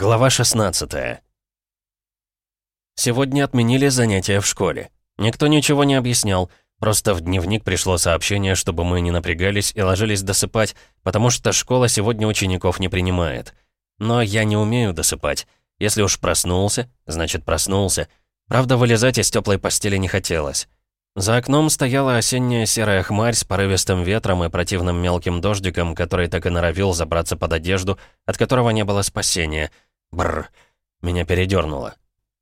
Глава 16 Сегодня отменили занятия в школе. Никто ничего не объяснял, просто в дневник пришло сообщение, чтобы мы не напрягались и ложились досыпать, потому что школа сегодня учеников не принимает. Но я не умею досыпать. Если уж проснулся, значит проснулся. Правда, вылезать из теплой постели не хотелось. За окном стояла осенняя серая хмарь с порывистым ветром и противным мелким дождиком, который так и норовил забраться под одежду, от которого не было спасения. Бррр. Меня передернуло.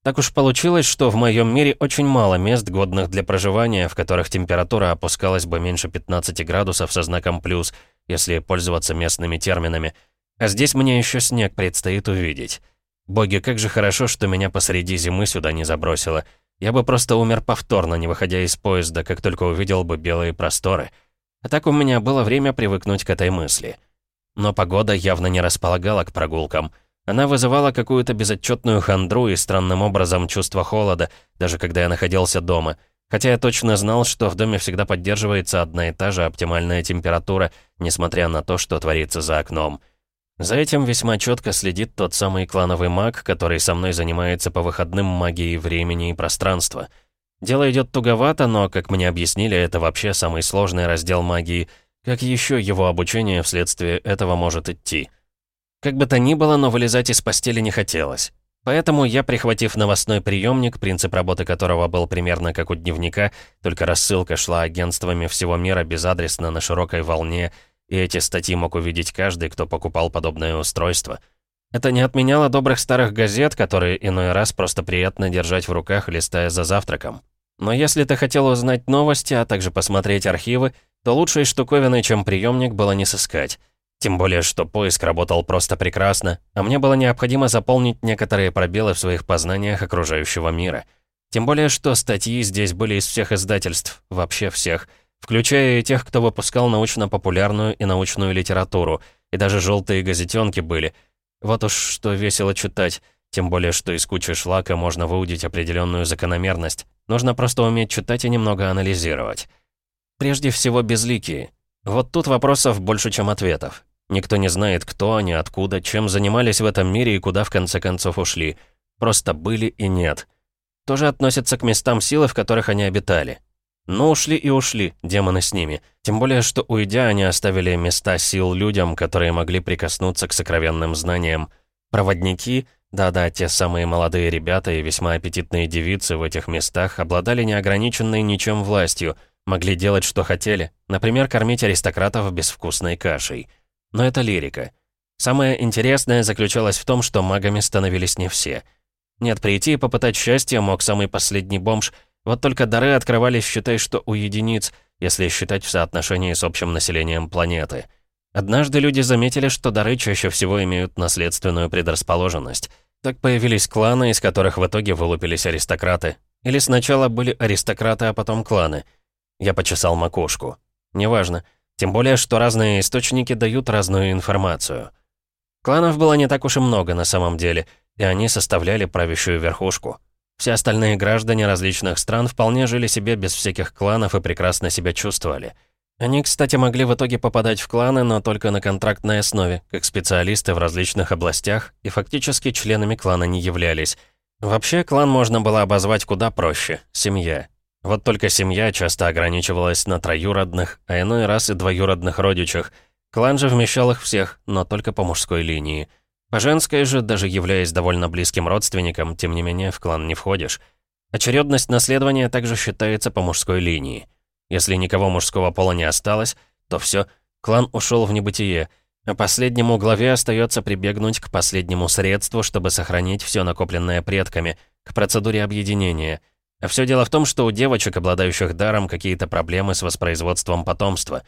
Так уж получилось, что в моем мире очень мало мест, годных для проживания, в которых температура опускалась бы меньше 15 градусов со знаком «плюс», если пользоваться местными терминами. А здесь мне еще снег предстоит увидеть. Боги, как же хорошо, что меня посреди зимы сюда не забросило. Я бы просто умер повторно, не выходя из поезда, как только увидел бы белые просторы. А так у меня было время привыкнуть к этой мысли. Но погода явно не располагала к прогулкам. Она вызывала какую-то безотчетную хандру и странным образом чувство холода, даже когда я находился дома. Хотя я точно знал, что в доме всегда поддерживается одна и та же оптимальная температура, несмотря на то, что творится за окном. За этим весьма четко следит тот самый клановый маг, который со мной занимается по выходным магией времени и пространства. Дело идет туговато, но, как мне объяснили, это вообще самый сложный раздел магии. Как еще его обучение вследствие этого может идти? Как бы то ни было, но вылезать из постели не хотелось. Поэтому я, прихватив новостной приемник, принцип работы которого был примерно как у дневника, только рассылка шла агентствами всего мира безадресно на широкой волне, и эти статьи мог увидеть каждый, кто покупал подобное устройство. Это не отменяло добрых старых газет, которые иной раз просто приятно держать в руках, листая за завтраком. Но если ты хотел узнать новости, а также посмотреть архивы, то лучшей штуковиной, чем приемник, было не сыскать. Тем более, что поиск работал просто прекрасно, а мне было необходимо заполнить некоторые пробелы в своих познаниях окружающего мира. Тем более, что статьи здесь были из всех издательств, вообще всех — включая и тех, кто выпускал научно-популярную и научную литературу, и даже желтые газетенки были. Вот уж что весело читать, тем более, что из кучи шлака можно выудить определенную закономерность. Нужно просто уметь читать и немного анализировать. Прежде всего, безликие. Вот тут вопросов больше, чем ответов. Никто не знает, кто они, откуда, чем занимались в этом мире и куда в конце концов ушли. Просто были и нет. Тоже относятся к местам силы, в которых они обитали. Но ушли и ушли, демоны с ними. Тем более, что уйдя, они оставили места сил людям, которые могли прикоснуться к сокровенным знаниям. Проводники, да-да, те самые молодые ребята и весьма аппетитные девицы в этих местах обладали неограниченной ничем властью, могли делать, что хотели, например, кормить аристократов безвкусной кашей. Но это лирика. Самое интересное заключалось в том, что магами становились не все. Нет, прийти и попытать счастье мог самый последний бомж — вот только дары открывались, считай, что у единиц, если считать в соотношении с общим населением планеты. Однажды люди заметили, что дары чаще всего имеют наследственную предрасположенность. Так появились кланы, из которых в итоге вылупились аристократы. Или сначала были аристократы, а потом кланы. Я почесал макушку. Неважно. Тем более, что разные источники дают разную информацию. Кланов было не так уж и много на самом деле, и они составляли правящую верхушку. Все остальные граждане различных стран вполне жили себе без всяких кланов и прекрасно себя чувствовали. Они, кстати, могли в итоге попадать в кланы, но только на контрактной основе, как специалисты в различных областях, и фактически членами клана не являлись. Вообще, клан можно было обозвать куда проще — семья. Вот только семья часто ограничивалась на троюродных, а иной раз и двоюродных родичах. Клан же вмещал их всех, но только по мужской линии — по женской же, даже являясь довольно близким родственником, тем не менее в клан не входишь. Очередность наследования также считается по мужской линии. Если никого мужского пола не осталось, то все, клан ушел в небытие, а последнему главе остается прибегнуть к последнему средству, чтобы сохранить все накопленное предками, к процедуре объединения. А все дело в том, что у девочек, обладающих даром, какие-то проблемы с воспроизводством потомства.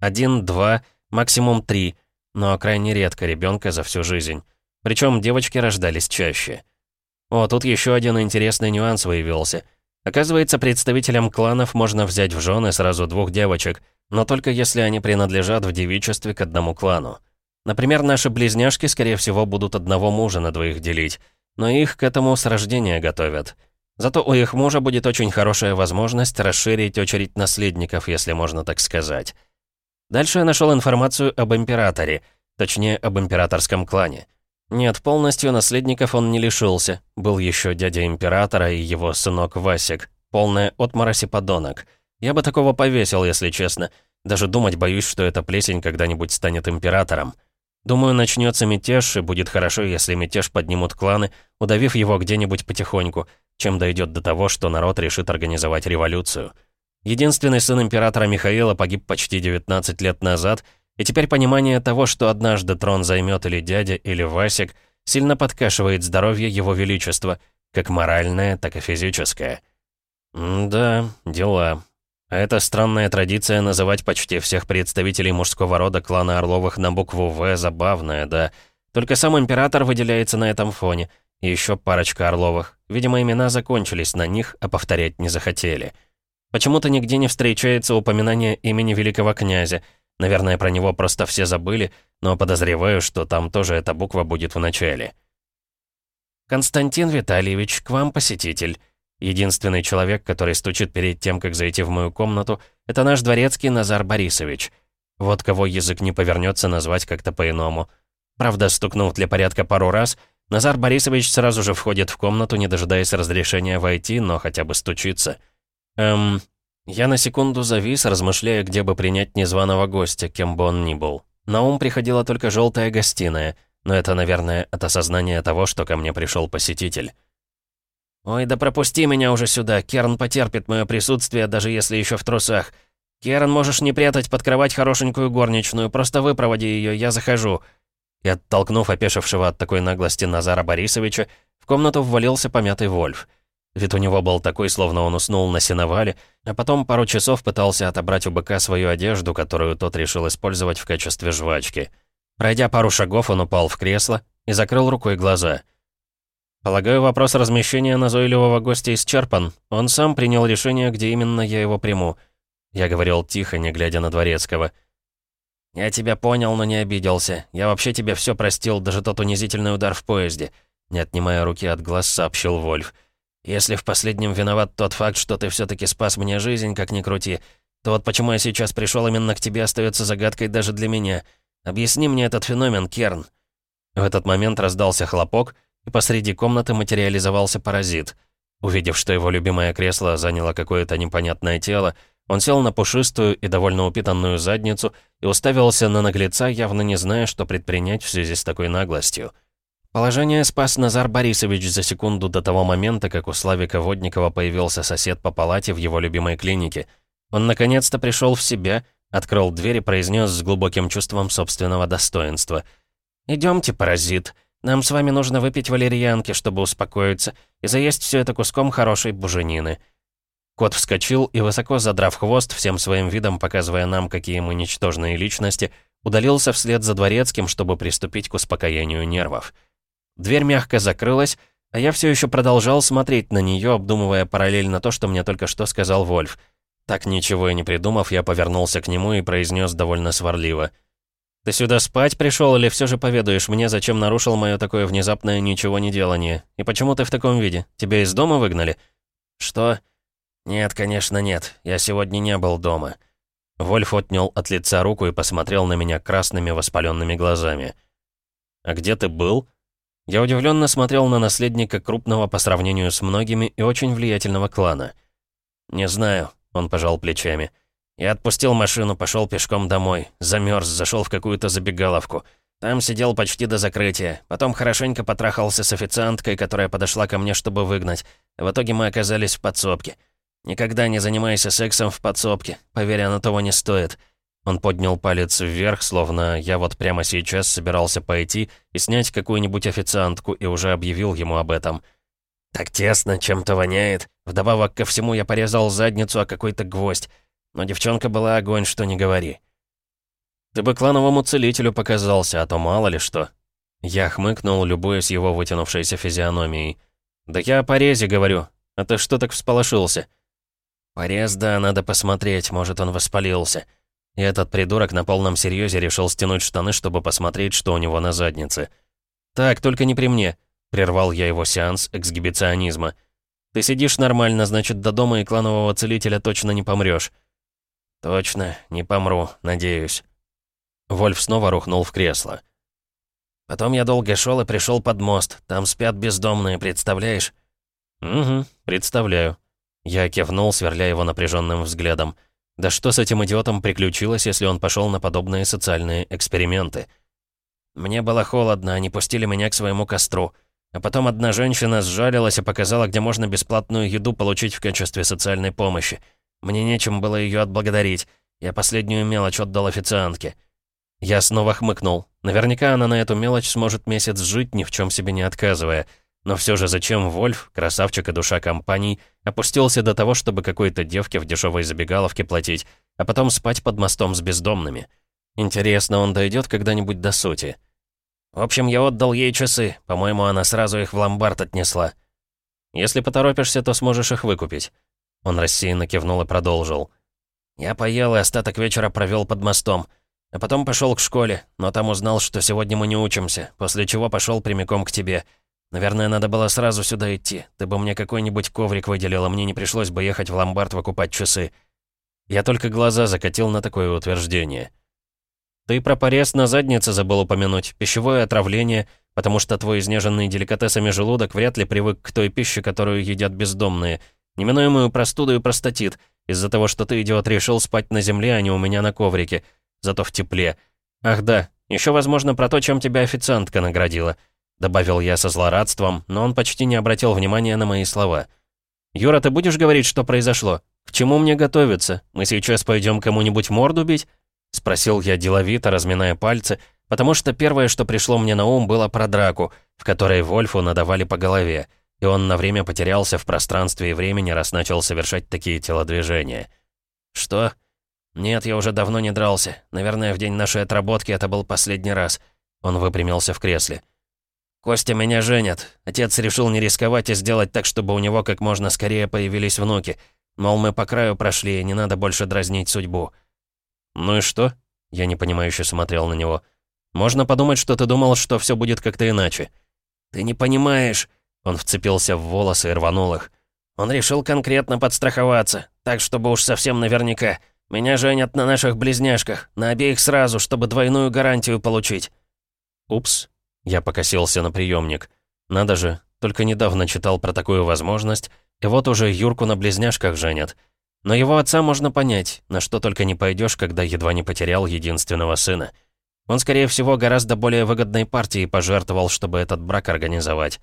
Один, два, максимум три, но крайне редко ребенка за всю жизнь. Причем девочки рождались чаще. О, тут еще один интересный нюанс выявился. Оказывается, представителям кланов можно взять в жены сразу двух девочек, но только если они принадлежат в девичестве к одному клану. Например, наши близняшки, скорее всего, будут одного мужа на двоих делить, но их к этому с рождения готовят. Зато у их мужа будет очень хорошая возможность расширить очередь наследников, если можно так сказать. Дальше я нашел информацию об императоре, точнее, об императорском клане. Нет, полностью наследников он не лишился. Был еще дядя императора и его сынок Васик. Полная отморозь и подонок. Я бы такого повесил, если честно. Даже думать боюсь, что эта плесень когда-нибудь станет императором. Думаю, начнется мятеж, и будет хорошо, если мятеж поднимут кланы, удавив его где-нибудь потихоньку, чем дойдет до того, что народ решит организовать революцию. Единственный сын императора Михаила погиб почти 19 лет назад — и теперь понимание того, что однажды трон займет или дядя, или Васик, сильно подкашивает здоровье его величества, как моральное, так и физическое. М да, дела. А это странная традиция называть почти всех представителей мужского рода клана Орловых на букву «В» забавная, да. Только сам император выделяется на этом фоне. И еще парочка Орловых. Видимо, имена закончились на них, а повторять не захотели. Почему-то нигде не встречается упоминание имени великого князя — Наверное, про него просто все забыли, но подозреваю, что там тоже эта буква будет в начале. «Константин Витальевич, к вам посетитель. Единственный человек, который стучит перед тем, как зайти в мою комнату, это наш дворецкий Назар Борисович. Вот кого язык не повернется назвать как-то по-иному. Правда, стукнув для порядка пару раз, Назар Борисович сразу же входит в комнату, не дожидаясь разрешения войти, но хотя бы стучится. Эм, я на секунду завис, размышляя, где бы принять незваного гостя, кем бы он ни был. На ум приходила только желтая гостиная, но это, наверное, от осознания того, что ко мне пришел посетитель. «Ой, да пропусти меня уже сюда, Керн потерпит мое присутствие, даже если еще в трусах. Керн, можешь не прятать под кровать хорошенькую горничную, просто выпроводи ее, я захожу». И оттолкнув опешившего от такой наглости Назара Борисовича, в комнату ввалился помятый Вольф — Вид у него был такой, словно он уснул на сеновале, а потом пару часов пытался отобрать у быка свою одежду, которую тот решил использовать в качестве жвачки. Пройдя пару шагов, он упал в кресло и закрыл рукой глаза. Полагаю, вопрос размещения назойливого гостя исчерпан. Он сам принял решение, где именно я его приму. Я говорил тихо, не глядя на Дворецкого. «Я тебя понял, но не обиделся. Я вообще тебе все простил, даже тот унизительный удар в поезде», не отнимая руки от глаз, сообщил Вольф. Если в последнем виноват тот факт, что ты все-таки спас мне жизнь, как ни крути, то вот почему я сейчас пришел именно к тебе, остается загадкой даже для меня. Объясни мне этот феномен, Керн». В этот момент раздался хлопок, и посреди комнаты материализовался паразит. Увидев, что его любимое кресло заняло какое-то непонятное тело, он сел на пушистую и довольно упитанную задницу и уставился на наглеца, явно не зная, что предпринять в связи с такой наглостью. Положение спас Назар Борисович за секунду до того момента, как у Славика Водникова появился сосед по палате в его любимой клинике. Он наконец-то пришел в себя, открыл дверь и произнес с глубоким чувством собственного достоинства. «Идемте, паразит. Нам с вами нужно выпить валерьянки, чтобы успокоиться, и заесть все это куском хорошей буженины». Кот вскочил и, высоко задрав хвост, всем своим видом показывая нам, какие мы ничтожные личности, удалился вслед за дворецким, чтобы приступить к успокоению нервов. Дверь мягко закрылась, а я все еще продолжал смотреть на нее, обдумывая параллельно то, что мне только что сказал Вольф. Так ничего и не придумав, я повернулся к нему и произнес довольно сварливо. «Ты сюда спать пришел или все же поведаешь мне, зачем нарушил мое такое внезапное ничего не делание? И почему ты в таком виде? Тебя из дома выгнали?» «Что?» «Нет, конечно, нет. Я сегодня не был дома». Вольф отнял от лица руку и посмотрел на меня красными воспаленными глазами. «А где ты был?» Я удивленно смотрел на наследника крупного по сравнению с многими и очень влиятельного клана. «Не знаю», — он пожал плечами. «Я отпустил машину, пошел пешком домой. Замерз, зашел в какую-то забегаловку. Там сидел почти до закрытия. Потом хорошенько потрахался с официанткой, которая подошла ко мне, чтобы выгнать. В итоге мы оказались в подсобке. Никогда не занимайся сексом в подсобке. Поверь, оно того не стоит. Он поднял палец вверх, словно я вот прямо сейчас собирался пойти и снять какую-нибудь официантку и уже объявил ему об этом. «Так тесно, чем-то воняет. Вдобавок ко всему я порезал задницу о какой-то гвоздь. Но девчонка была огонь, что не говори». «Ты бы клановому целителю показался, а то мало ли что». Я хмыкнул, любуясь его вытянувшейся физиономией. «Да я о порезе говорю. А ты что так всполошился?» «Порез, да, надо посмотреть, может, он воспалился». И этот придурок на полном серьезе решил стянуть штаны, чтобы посмотреть, что у него на заднице. «Так, только не при мне», — прервал я его сеанс эксгибиционизма. «Ты сидишь нормально, значит, до дома и кланового целителя точно не помрёшь». «Точно, не помру, надеюсь». Вольф снова рухнул в кресло. Потом я долго шел и пришел под мост. Там спят бездомные, представляешь?» «Угу, представляю». Я кивнул, сверля его напряженным взглядом. «Да что с этим идиотом приключилось, если он пошел на подобные социальные эксперименты?» «Мне было холодно, они пустили меня к своему костру. А потом одна женщина сжалилась и показала, где можно бесплатную еду получить в качестве социальной помощи. Мне нечем было ее отблагодарить. Я последнюю мелочь отдал официантке». Я снова хмыкнул. Наверняка она на эту мелочь сможет месяц жить, ни в чем себе не отказывая. Но все же зачем Вольф, красавчик и душа компаний, опустился до того, чтобы какой-то девке в дешевой забегаловке платить, а потом спать под мостом с бездомными? Интересно, он дойдет когда-нибудь до сути? В общем, я отдал ей часы. По-моему, она сразу их в ломбард отнесла. Если поторопишься, то сможешь их выкупить. Он рассеянно кивнул и продолжил. Я поел и остаток вечера провел под мостом. А потом пошел к школе, но там узнал, что сегодня мы не учимся, после чего пошел прямиком к тебе. Наверное, надо было сразу сюда идти. Ты бы мне какой-нибудь коврик выделила, мне не пришлось бы ехать в ломбард выкупать часы. Я только глаза закатил на такое утверждение. Ты про порез на заднице забыл упомянуть, пищевое отравление, потому что твой изнеженный деликатесами желудок вряд ли привык к той пище, которую едят бездомные. Неминуемую простуду и простатит, из-за того, что ты, идиот, решил спать на земле, а не у меня на коврике зато в тепле. Ах да, еще, возможно, про то, чем тебя официантка наградила. Добавил я со злорадством, но он почти не обратил внимания на мои слова. «Юра, ты будешь говорить, что произошло? К чему мне готовиться? Мы сейчас пойдем кому-нибудь морду бить?» Спросил я деловито, разминая пальцы, потому что первое, что пришло мне на ум, было про драку, в которой Вольфу надавали по голове, и он на время потерялся в пространстве и времени, раз начал совершать такие телодвижения. «Что?» «Нет, я уже давно не дрался. Наверное, в день нашей отработки это был последний раз». Он выпрямился в кресле. «Костя, меня женят. Отец решил не рисковать и сделать так, чтобы у него как можно скорее появились внуки. Мол, мы по краю прошли, и не надо больше дразнить судьбу». «Ну и что?» Я непонимающе смотрел на него. «Можно подумать, что ты думал, что все будет как-то иначе». «Ты не понимаешь...» Он вцепился в волосы и рванул их. «Он решил конкретно подстраховаться, так, чтобы уж совсем наверняка...» Меня женят на наших близняшках, на обеих сразу, чтобы двойную гарантию получить». «Упс», — я покосился на приемник. «Надо же, только недавно читал про такую возможность, и вот уже Юрку на близняшках женят. Но его отца можно понять, на что только не пойдешь, когда едва не потерял единственного сына. Он, скорее всего, гораздо более выгодной партии пожертвовал, чтобы этот брак организовать.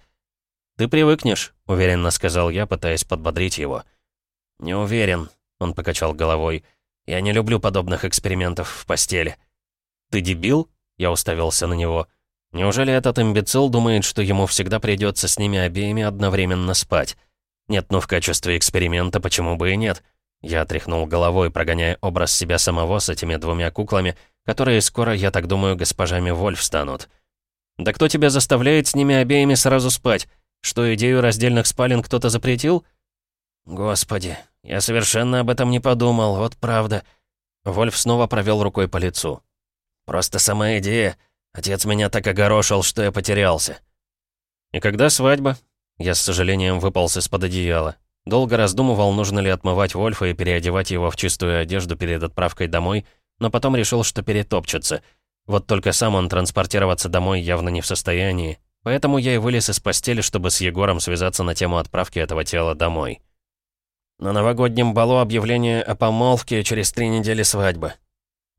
«Ты привыкнешь», — уверенно сказал я, пытаясь подбодрить его. «Не уверен», — он покачал головой. Я не люблю подобных экспериментов в постели». «Ты дебил?» — я уставился на него. «Неужели этот имбецил думает, что ему всегда придется с ними обеими одновременно спать? Нет, ну в качестве эксперимента почему бы и нет?» Я отряхнул головой, прогоняя образ себя самого с этими двумя куклами, которые скоро, я так думаю, госпожами Вольф станут. «Да кто тебя заставляет с ними обеими сразу спать? Что, идею раздельных спален кто-то запретил?» «Господи, я совершенно об этом не подумал, вот правда». Вольф снова провел рукой по лицу. «Просто сама идея. Отец меня так огорошил, что я потерялся». «И когда свадьба?» Я с сожалением выполз из-под одеяла. Долго раздумывал, нужно ли отмывать Вольфа и переодевать его в чистую одежду перед отправкой домой, но потом решил, что перетопчется. Вот только сам он транспортироваться домой явно не в состоянии. Поэтому я и вылез из постели, чтобы с Егором связаться на тему отправки этого тела домой. На новогоднем балу объявление о помолвке через три недели свадьбы.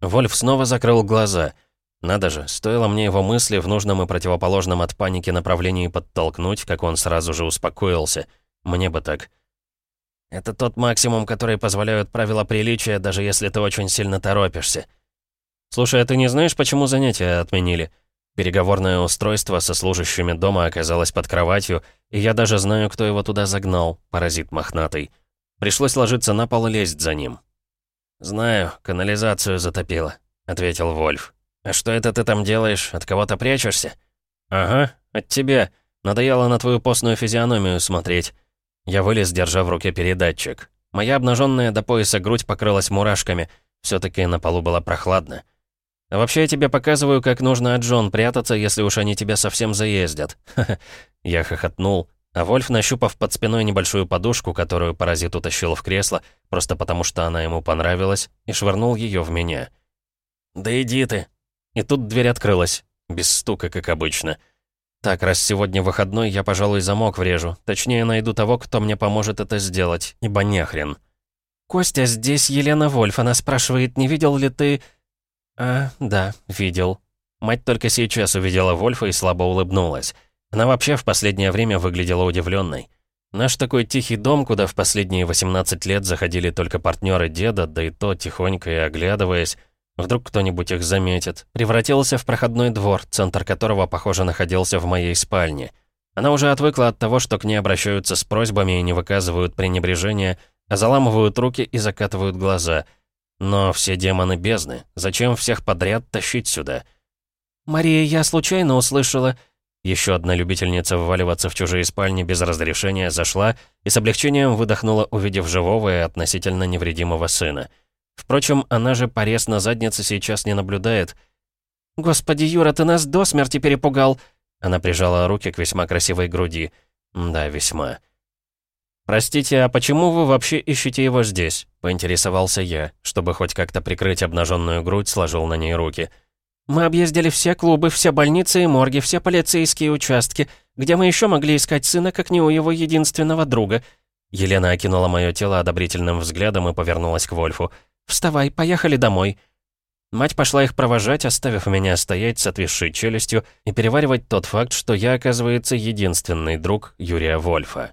Вольф снова закрыл глаза. Надо же, стоило мне его мысли в нужном и противоположном от паники направлении подтолкнуть, как он сразу же успокоился. Мне бы так. Это тот максимум, который позволяют правила приличия, даже если ты очень сильно торопишься. Слушай, а ты не знаешь, почему занятия отменили? Переговорное устройство со служащими дома оказалось под кроватью, и я даже знаю, кто его туда загнал, паразит мохнатый. Пришлось ложиться на пол и лезть за ним. «Знаю, канализацию затопило», — ответил Вольф. «А что это ты там делаешь? От кого-то прячешься?» «Ага, от тебя. Надоело на твою постную физиономию смотреть». Я вылез, держа в руке передатчик. Моя обнаженная до пояса грудь покрылась мурашками. все таки на полу было прохладно. А вообще я тебе показываю, как нужно от Джон прятаться, если уж они тебя совсем заездят. Я хохотнул, а Вольф, нащупав под спиной небольшую подушку, которую паразит утащил в кресло, просто потому что она ему понравилась, и швырнул ее в меня. «Да иди ты!» И тут дверь открылась. без стука, как обычно. Так, раз сегодня выходной, я, пожалуй, замок врежу. Точнее, найду того, кто мне поможет это сделать, ибо нехрен. «Костя, здесь Елена Вольф. Она спрашивает, не видел ли ты...» «А, да, видел». Мать только сейчас увидела Вольфа и слабо улыбнулась. Она вообще в последнее время выглядела удивленной. Наш такой тихий дом, куда в последние 18 лет заходили только партнеры деда, да и то тихонько и оглядываясь, Вдруг кто-нибудь их заметит. Превратился в проходной двор, центр которого, похоже, находился в моей спальне. Она уже отвыкла от того, что к ней обращаются с просьбами и не выказывают пренебрежения, а заламывают руки и закатывают глаза. Но все демоны бездны. Зачем всех подряд тащить сюда? «Мария, я случайно услышала...» Еще одна любительница вваливаться в чужие спальни без разрешения зашла и с облегчением выдохнула, увидев живого и относительно невредимого сына. Впрочем, она же порез на заднице сейчас не наблюдает. «Господи, Юра, ты нас до смерти перепугал!» Она прижала руки к весьма красивой груди. «Да, весьма». «Простите, а почему вы вообще ищете его здесь?» — поинтересовался я, чтобы хоть как-то прикрыть обнаженную грудь, сложил на ней руки. «Мы объездили все клубы, все больницы и морги, все полицейские участки. Где мы еще могли искать сына, как не у его единственного друга?» Елена окинула мое тело одобрительным взглядом и повернулась к Вольфу. «Вставай, поехали домой». Мать пошла их провожать, оставив меня стоять с отвисшей челюстью и переваривать тот факт, что я, оказывается, единственный друг Юрия Вольфа.